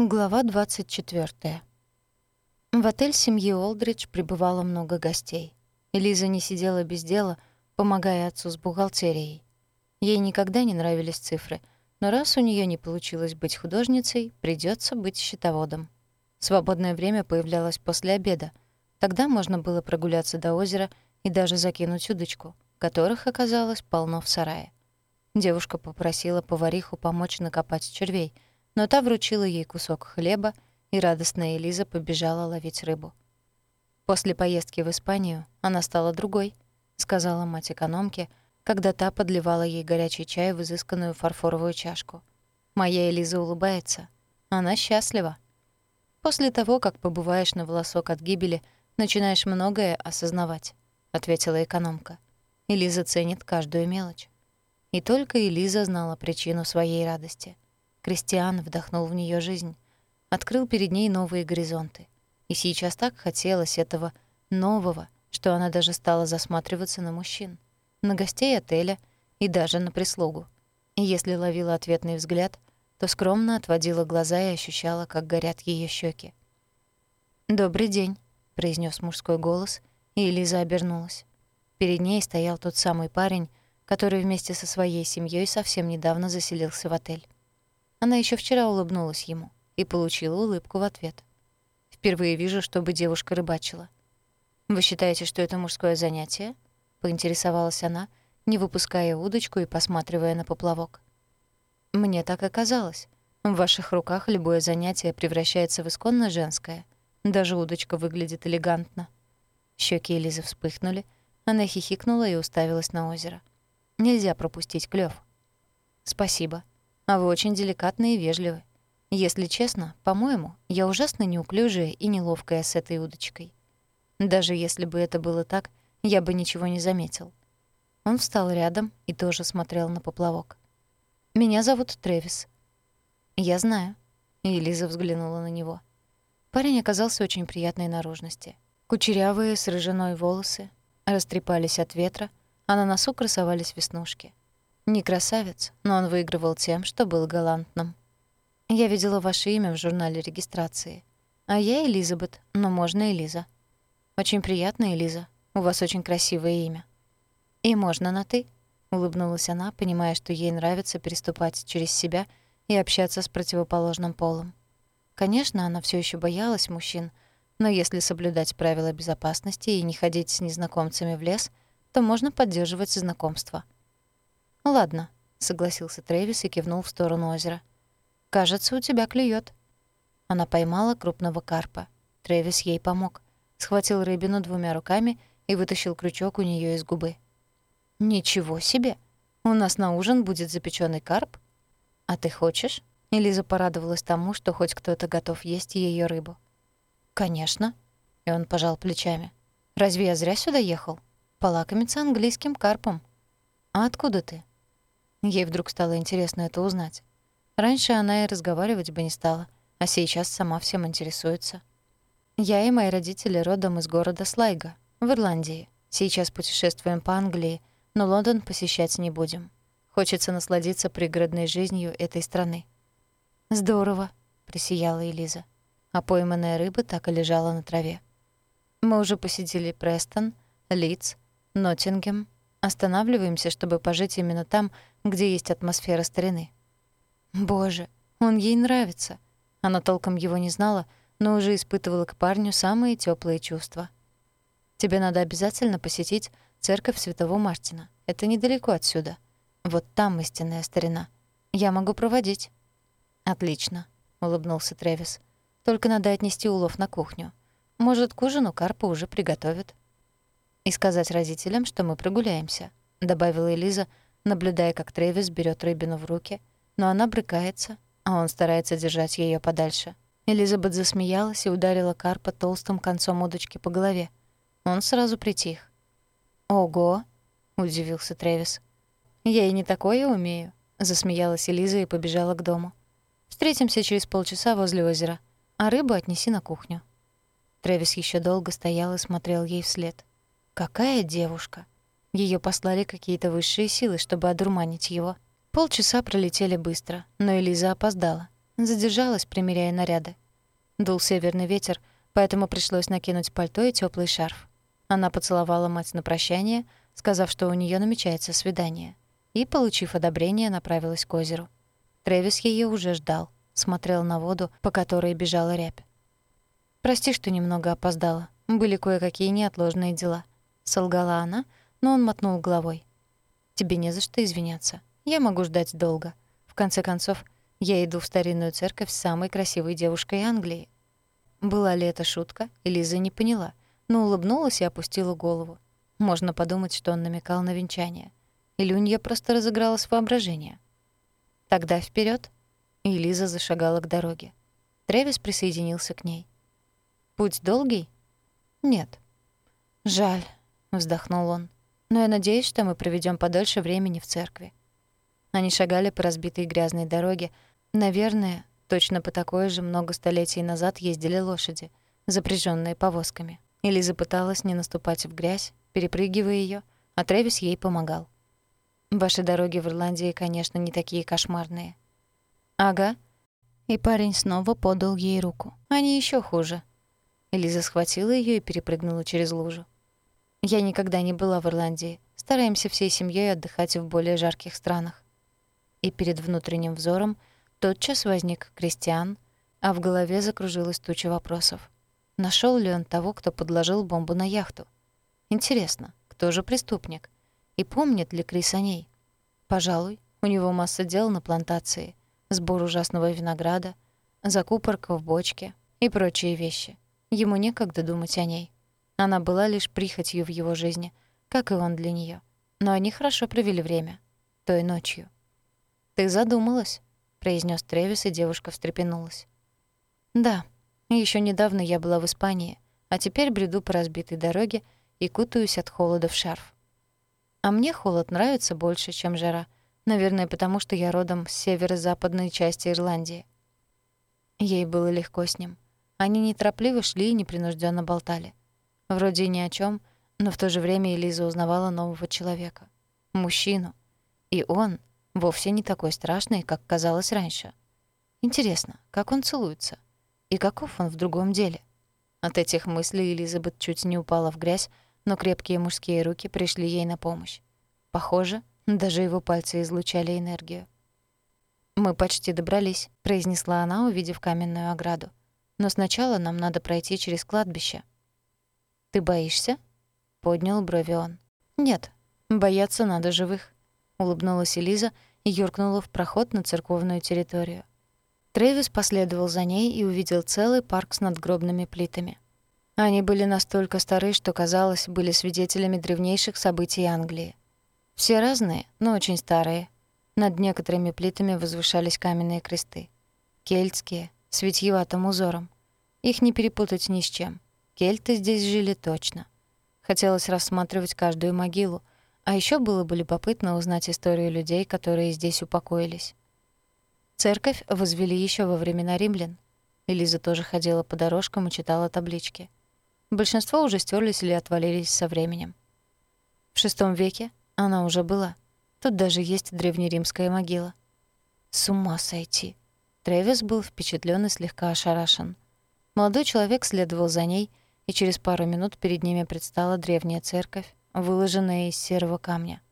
Глава 24. В отель семьи Олдридж прибывало много гостей. Элиза не сидела без дела, помогая отцу с бухгалтерией. Ей никогда не нравились цифры, но раз у нее не получилось быть художницей, придется быть счетоводом. Свободное время появлялось после обеда. Тогда можно было прогуляться до озера и даже закинуть удочку, которых оказалось полно в сарае. Девушка попросила повариху помочь накопать червей — но та вручила ей кусок хлеба, и радостная Элиза побежала ловить рыбу. «После поездки в Испанию она стала другой», — сказала мать экономки, когда та подливала ей горячий чай в изысканную фарфоровую чашку. «Моя Элиза улыбается. Она счастлива». «После того, как побываешь на волосок от гибели, начинаешь многое осознавать», — ответила экономка. Элиза ценит каждую мелочь. И только Элиза знала причину своей радости — Кристиан вдохнул в нее жизнь, открыл перед ней новые горизонты. И сейчас так хотелось этого нового, что она даже стала засматриваться на мужчин, на гостей отеля и даже на прислугу. И если ловила ответный взгляд, то скромно отводила глаза и ощущала, как горят ее щеки. «Добрый день», — произнес мужской голос, и Элиза обернулась. Перед ней стоял тот самый парень, который вместе со своей семьей совсем недавно заселился в отель. Она еще вчера улыбнулась ему и получила улыбку в ответ. Впервые вижу, чтобы девушка рыбачила. «Вы считаете, что это мужское занятие?» — поинтересовалась она, не выпуская удочку и посматривая на поплавок. «Мне так и казалось. В ваших руках любое занятие превращается в исконно женское. Даже удочка выглядит элегантно». Щеки Элизы вспыхнули, она хихикнула и уставилась на озеро. «Нельзя пропустить клёв». «Спасибо», а вы очень деликатны и вежливы. Если честно, по-моему, я ужасно неуклюжая и неловкая с этой удочкой. Даже если бы это было так, я бы ничего не заметил. Он встал рядом и тоже смотрел на поплавок. «Меня зовут Трэвис». «Я знаю». И Лиза взглянула на него. Парень оказался очень приятной наружности. Кучерявые с рыжиной волосы растрепались от ветра, а на носу красовались веснушки. Не красавец, но он выигрывал тем, что был галантным. Я видела ваше имя в журнале регистрации. А я Элизабет, но можно Элиза. Очень приятно, Элиза. У вас очень красивое имя. И можно на «ты», — улыбнулась она, понимая, что ей нравится переступать через себя и общаться с противоположным полом. Конечно, она все еще боялась мужчин, но если соблюдать правила безопасности и не ходить с незнакомцами в лес, то можно поддерживать знакомства — «Ладно», — согласился Трэвис и кивнул в сторону озера. «Кажется, у тебя клюет. Она поймала крупного карпа. Трэвис ей помог. Схватил рыбину двумя руками и вытащил крючок у нее из губы. «Ничего себе! У нас на ужин будет запеченный карп? А ты хочешь?» Элиза порадовалась тому, что хоть кто-то готов есть ее рыбу. «Конечно». И он пожал плечами. «Разве я зря сюда ехал? Полакомиться английским карпом». «А откуда ты?» Ей вдруг стало интересно это узнать. Раньше она и разговаривать бы не стала, а сейчас сама всем интересуется. Я и мои родители родом из города Слайга, в Ирландии. Сейчас путешествуем по Англии, но Лондон посещать не будем. Хочется насладиться пригородной жизнью этой страны. «Здорово», — присияла Элиза. А пойманная рыба так и лежала на траве. Мы уже посетили Престон, Лидс, Ноттингем, Останавливаемся, чтобы пожить именно там, где есть атмосфера старины. Боже, он ей нравится. Она толком его не знала, но уже испытывала к парню самые теплые чувства. Тебе надо обязательно посетить церковь Святого Мартина. Это недалеко отсюда. Вот там истинная старина. Я могу проводить. Отлично, улыбнулся Трэвис. Только надо отнести улов на кухню. Может, к ужину карпа уже приготовят и сказать родителям, что мы прогуляемся», — добавила Элиза, наблюдая, как Трэвис берет рыбину в руки, но она брыкается, а он старается держать ее подальше. Элизабет засмеялась и ударила карпа толстым концом удочки по голове. Он сразу притих. «Ого!» — удивился Трэвис. «Я и не такое умею», — засмеялась Элиза и побежала к дому. «Встретимся через полчаса возле озера, а рыбу отнеси на кухню». Трэвис еще долго стоял и смотрел ей вслед. Какая девушка? Ее послали какие-то высшие силы, чтобы одурманить его. Полчаса пролетели быстро, но Элиза опоздала. задержалась, примеряя наряды. Дул северный ветер, поэтому пришлось накинуть пальто и теплый шарф. Она поцеловала мать на прощание, сказав, что у нее намечается свидание, и, получив одобрение, направилась к озеру. Трэвис ее уже ждал, смотрел на воду, по которой бежала рябь. «Прости, что немного опоздала. Были кое-какие неотложные дела», — солгала она, но он мотнул головой. «Тебе не за что извиняться. Я могу ждать долго. В конце концов, я иду в старинную церковь с самой красивой девушкой Англии». Была ли это шутка, Элиза не поняла, но улыбнулась и опустила голову. Можно подумать, что он намекал на венчание. Неё просто разыгралось воображение. «Тогда вперед. И Лиза зашагала к дороге. Трэвис присоединился к ней. «Путь долгий?» «Нет». «Жаль», — вздохнул он. «Но я надеюсь, что мы проведем подольше времени в церкви». Они шагали по разбитой грязной дороге. Наверное, точно по такой же много столетий назад ездили лошади, запряженные повозками. Элиза пыталась не наступать в грязь, перепрыгивая ее, а Трэвис ей помогал. «Ваши дороги в Ирландии, конечно, не такие кошмарные». «Ага». И парень снова подал ей руку. «Они еще хуже». Элиза схватила ее и перепрыгнула через лужу. «Я никогда не была в Ирландии. Стараемся всей семьей отдыхать в более жарких странах». И перед внутренним взором тотчас возник Кристиан, а в голове закружилась туча вопросов. Нашел ли он того, кто подложил бомбу на яхту? Интересно, кто же преступник? И помнит ли Крис о ней? Пожалуй, у него масса дел на плантации, сбор ужасного винограда, закупорка в бочке и прочие вещи. Ему некогда думать о ней. Она была лишь прихотью в его жизни, как и он для нее. Но они хорошо провели время. Той ночью. «Ты задумалась», — произнес Тревис, и девушка встрепенулась. «Да», еще недавно я была в Испании, а теперь бреду по разбитой дороге и кутаюсь от холода в шарф. А мне холод нравится больше, чем жара. Наверное, потому что я родом с северо-западной части Ирландии. Ей было легко с ним. Они неторопливо шли и непринужденно болтали. Вроде ни о чем, но в то же время Элиза узнавала нового человека. Мужчину. И он вовсе не такой страшный, как казалось раньше. Интересно, как он целуется? И каков он в другом деле? От этих мыслей Элизабет чуть не упала в грязь, но крепкие мужские руки пришли ей на помощь. Похоже, даже его пальцы излучали энергию. «Мы почти добрались», — произнесла она, увидев каменную ограду. «Но сначала нам надо пройти через кладбище». «Ты боишься?» — поднял брови он. «Нет, бояться надо живых», — улыбнулась Элиза и юркнула в проход на церковную территорию. Трэвис последовал за ней и увидел целый парк с надгробными плитами. Они были настолько стары, что, казалось, были свидетелями древнейших событий Англии. Все разные, но очень старые. Над некоторыми плитами возвышались каменные кресты. Кельтские, с витьеватым узором. Их не перепутать ни с чем. Кельты здесь жили точно. Хотелось рассматривать каждую могилу, а еще было бы любопытно узнать историю людей, которые здесь упокоились. Церковь возвели еще во времена римлян. Элиза тоже ходила по дорожкам и читала таблички. Большинство уже стерлись или отвалились со временем. В VI веке она уже была. Тут даже есть древнеримская могила. С ума сойти. Трэвис был впечатлен и слегка ошарашен. Молодой человек следовал за ней, и через пару минут перед ними предстала древняя церковь, выложенная из серого камня.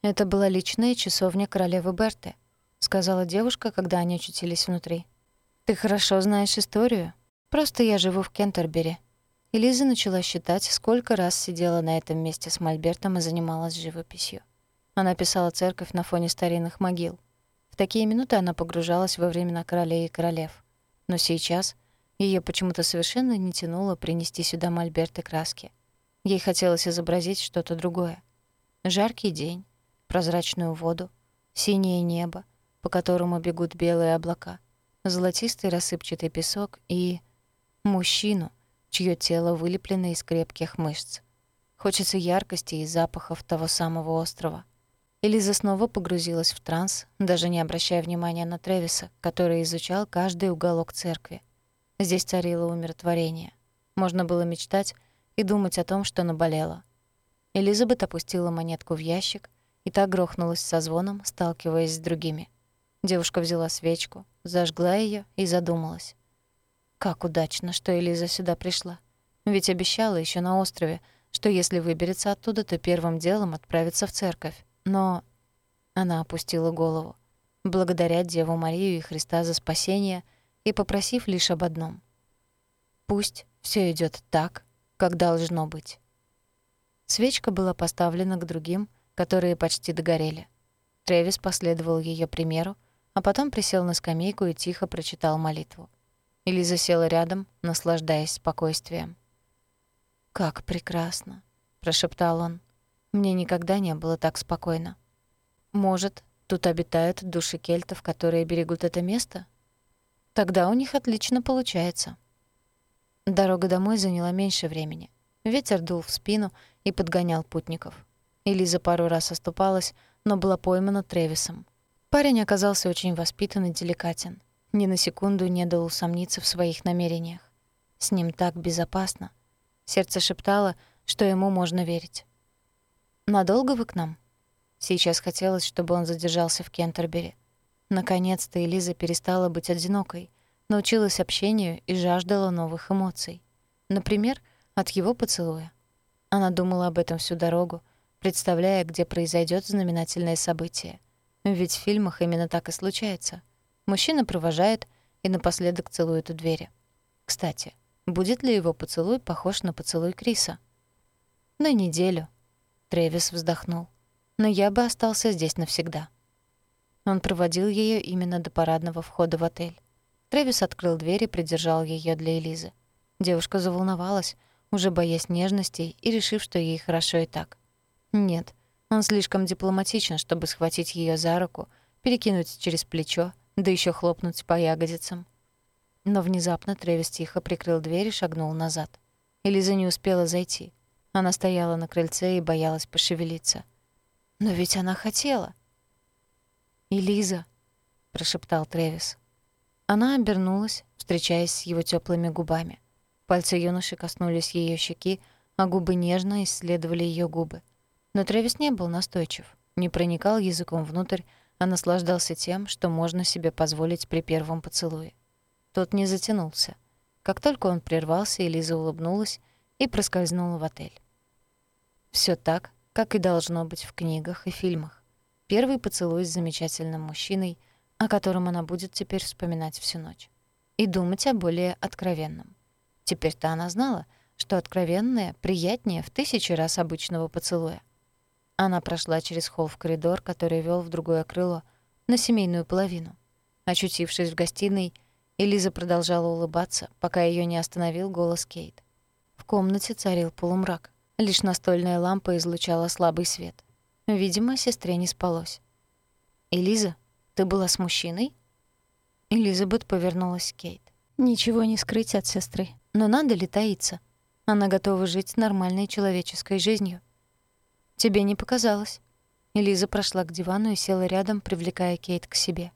Это была личная часовня королевы Берты —— сказала девушка, когда они очутились внутри. «Ты хорошо знаешь историю. Просто я живу в Кентербери». И начала считать, сколько раз сидела на этом месте с Мольбертом и занималась живописью. Она писала церковь на фоне старинных могил. В такие минуты она погружалась во времена королей и королев. Но сейчас ее почему-то совершенно не тянуло принести сюда мольберт и краски. Ей хотелось изобразить что-то другое. Жаркий день, прозрачную воду, синее небо, по которому бегут белые облака, золотистый рассыпчатый песок и... мужчину, чье тело вылеплено из крепких мышц. Хочется яркости и запахов того самого острова. Элиза снова погрузилась в транс, даже не обращая внимания на Тревиса, который изучал каждый уголок церкви. Здесь царило умиротворение. Можно было мечтать и думать о том, что наболело. Элизабет опустила монетку в ящик, и та грохнулась со звоном, сталкиваясь с другими. Девушка взяла свечку, зажгла ее и задумалась. Как удачно, что Элиза сюда пришла. Ведь обещала еще на острове, что если выберется оттуда, то первым делом отправится в церковь. Но она опустила голову, благодаря Деву Марию и Христа за спасение и попросив лишь об одном. Пусть все идет так, как должно быть. Свечка была поставлена к другим, которые почти догорели. Трэвис последовал ее примеру, а потом присел на скамейку и тихо прочитал молитву. Элиза села рядом, наслаждаясь спокойствием. «Как прекрасно!» — прошептал он. «Мне никогда не было так спокойно. Может, тут обитают души кельтов, которые берегут это место? Тогда у них отлично получается». Дорога домой заняла меньше времени. Ветер дул в спину и подгонял путников. Элиза пару раз оступалась, но была поймана Тревисом. Парень оказался очень воспитан и деликатен. Ни на секунду не дал усомниться в своих намерениях. С ним так безопасно. Сердце шептало, что ему можно верить. «Надолго вы к нам?» Сейчас хотелось, чтобы он задержался в Кентербери. Наконец-то Элиза перестала быть одинокой, научилась общению и жаждала новых эмоций. Например, от его поцелуя. Она думала об этом всю дорогу, представляя, где произойдет знаменательное событие. Ведь в фильмах именно так и случается. Мужчина провожает и напоследок целует у двери. Кстати, будет ли его поцелуй похож на поцелуй Криса? На неделю. Трэвис вздохнул. Но я бы остался здесь навсегда. Он проводил ее именно до парадного входа в отель. Трэвис открыл дверь и придержал ее для Элизы. Девушка заволновалась, уже боясь нежностей и решив, что ей хорошо и так. Нет, он слишком дипломатичен, чтобы схватить ее за руку, перекинуть через плечо, да еще хлопнуть по ягодицам. Но внезапно Трэвис тихо прикрыл дверь и шагнул назад. Элиза не успела зайти. Она стояла на крыльце и боялась пошевелиться. Но ведь она хотела. «Элиза», — прошептал Трэвис. Она обернулась, встречаясь с его теплыми губами. Пальцы юноши коснулись ее щеки, а губы нежно исследовали ее губы. Но Трэвис не был настойчив, не проникал языком внутрь, а наслаждался тем, что можно себе позволить при первом поцелуе. Тот не затянулся. Как только он прервался, Элиза улыбнулась и проскользнула в отель. Все так, как и должно быть в книгах и фильмах. Первый поцелуй с замечательным мужчиной, о котором она будет теперь вспоминать всю ночь. И думать о более откровенном. Теперь-то она знала, что откровенное приятнее в тысячи раз обычного поцелуя. Она прошла через холл в коридор, который вел в другое крыло, на семейную половину. Очутившись в гостиной, Элиза продолжала улыбаться, пока ее не остановил голос Кейт. В комнате царил полумрак. Лишь настольная лампа излучала слабый свет. Видимо, сестре не спалось. «Элиза, ты была с мужчиной?» Элизабет повернулась к Кейт. «Ничего не скрыть от сестры. Но надо ли таиться? Она готова жить нормальной человеческой жизнью. Тебе не показалось. Элиза прошла к дивану и села рядом, привлекая Кейт к себе.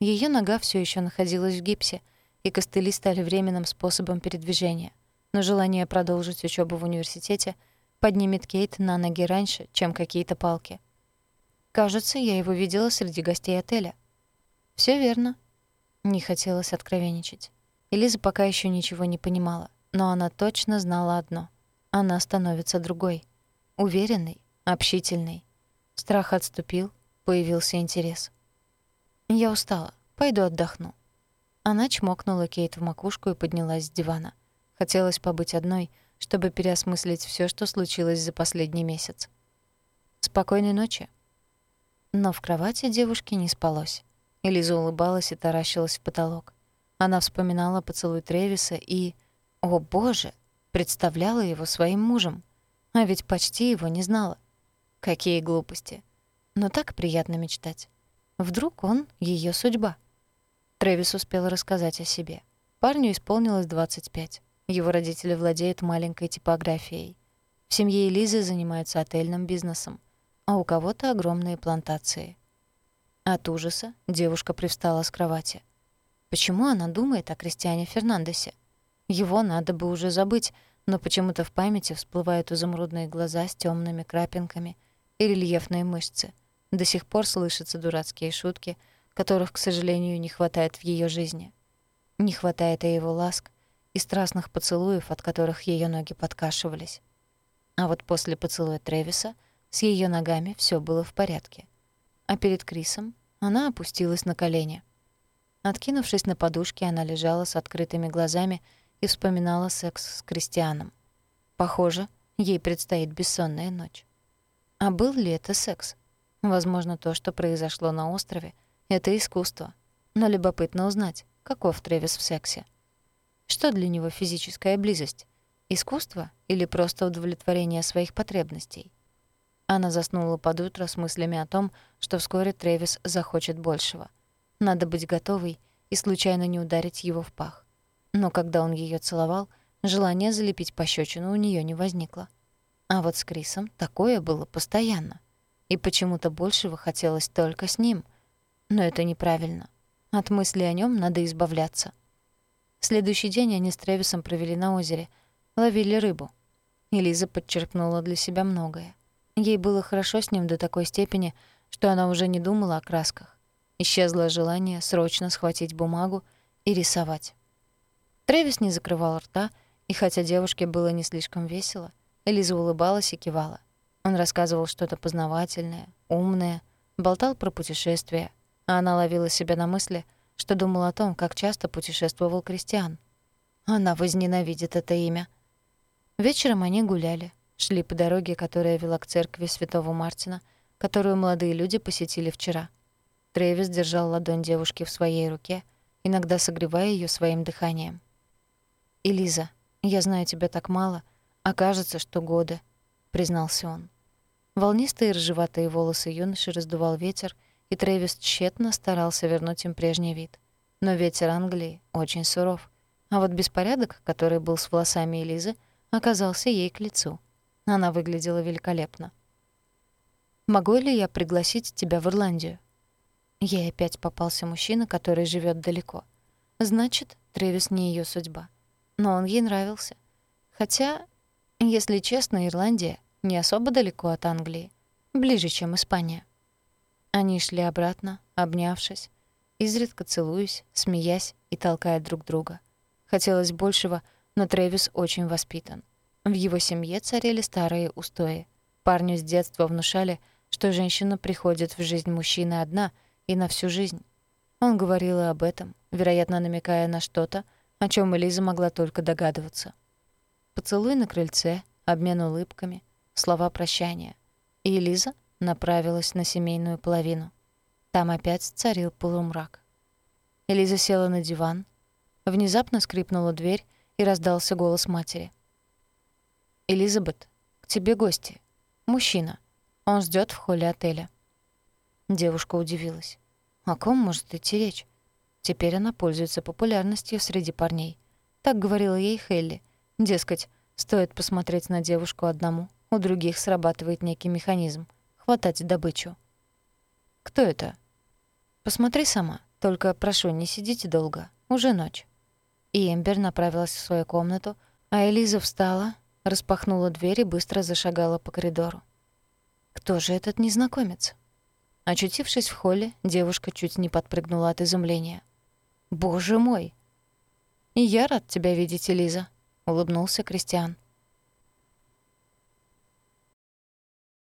Ее нога все еще находилась в гипсе, и костыли стали временным способом передвижения. Но желание продолжить учебу в университете поднимет Кейт на ноги раньше, чем какие-то палки. Кажется, я его видела среди гостей отеля. Все верно. Не хотелось откровенничать. Элиза пока еще ничего не понимала, но она точно знала одно. Она становится другой. Уверенной, общительной. Страх отступил, появился интерес. «Я устала. Пойду отдохну». Она чмокнула Кейт в макушку и поднялась с дивана. Хотелось побыть одной, чтобы переосмыслить все, что случилось за последний месяц. «Спокойной ночи». Но в кровати девушке не спалось. Элиза улыбалась и таращилась в потолок. Она вспоминала поцелуй Тревиса и, о боже, представляла его своим мужем. А ведь почти его не знала. Какие глупости. Но так приятно мечтать. Вдруг он — ее судьба. Трэвис успел рассказать о себе. Парню исполнилось 25. Его родители владеют маленькой типографией. В семье Элизы занимаются отельным бизнесом, а у кого-то огромные плантации. От ужаса девушка привстала с кровати. Почему она думает о Кристиане Фернандесе? Его надо бы уже забыть, но почему-то в памяти всплывают изумрудные глаза с темными крапинками и рельефные мышцы. До сих пор слышатся дурацкие шутки, которых, к сожалению, не хватает в ее жизни. Не хватает и его ласк, и страстных поцелуев, от которых ее ноги подкашивались. А вот после поцелуя Трэвиса с ее ногами все было в порядке. А перед Крисом она опустилась на колени. Откинувшись на подушке, она лежала с открытыми глазами и вспоминала секс с Кристианом. Похоже, ей предстоит бессонная ночь. А был ли это секс? Возможно, то, что произошло на острове, — это искусство. Но любопытно узнать, каков Трэвис в сексе. Что для него физическая близость? Искусство или просто удовлетворение своих потребностей? Она заснула под утро с мыслями о том, что вскоре Трэвис захочет большего. Надо быть готовой и случайно не ударить его в пах. Но когда он ее целовал, желание залепить пощечину у нее не возникло. А вот с Крисом такое было постоянно. И почему-то большего хотелось только с ним. Но это неправильно. От мысли о нем надо избавляться. Следующий день они с Трэвисом провели на озере, ловили рыбу. Элиза подчеркнула для себя многое. Ей было хорошо с ним до такой степени, что она уже не думала о красках. Исчезло желание срочно схватить бумагу и рисовать. Трэвис не закрывал рта, и хотя девушке было не слишком весело, Элиза улыбалась и кивала. Он рассказывал что-то познавательное, умное, болтал про путешествия, а она ловила себя на мысли, что думала о том, как часто путешествовал Кристиан. Она возненавидит это имя. Вечером они гуляли, шли по дороге, которая вела к церкви Святого Мартина, которую молодые люди посетили вчера. Трэвис держал ладонь девушки в своей руке, иногда согревая ее своим дыханием. «Элиза, я знаю тебя так мало, а кажется, что годы», — признался он. Волнистые рыжеватые волосы юноши раздувал ветер, и Трэвис тщетно старался вернуть им прежний вид. Но ветер Англии очень суров, а вот беспорядок, который был с волосами Элизы, оказался ей к лицу. Она выглядела великолепно. «Могу ли я пригласить тебя в Ирландию?» Ей опять попался мужчина, который живет далеко. Значит, Трэвис не ее судьба. Но он ей нравился. Хотя если честно, Ирландия не особо далеко от Англии, ближе, чем Испания. Они шли обратно, обнявшись, изредка целуясь, смеясь и толкая друг друга. Хотелось большего, но Трэвис очень воспитан. В его семье царили старые устои. Парню с детства внушали, что женщина приходит в жизнь мужчины одна и на всю жизнь. Он говорил об этом, вероятно, намекая на что-то, о чем Элиза могла только догадываться. Поцелуй на крыльце, обмен улыбками, слова прощания. И Элиза направилась на семейную половину. Там опять царил полумрак. Элиза села на диван. Внезапно скрипнула дверь, и раздался голос матери. «Элизабет, к тебе гости. Мужчина. Он ждет в холле отеля». Девушка удивилась. О ком может идти речь? Теперь она пользуется популярностью среди парней. Так говорила ей Хелли, Дескать, стоит посмотреть на девушку одному, у других срабатывает некий механизм — хватать добычу. «Кто это?» «Посмотри сама, только прошу, не сидите долго, уже ночь». И Эмбер направилась в свою комнату, а Элиза встала, распахнула дверь и быстро зашагала по коридору. Кто же этот незнакомец? Очутившись в холле, девушка чуть не подпрыгнула от изумления. «Боже мой!» «И я рад тебя видеть, Элиза», улыбнулся Кристиан.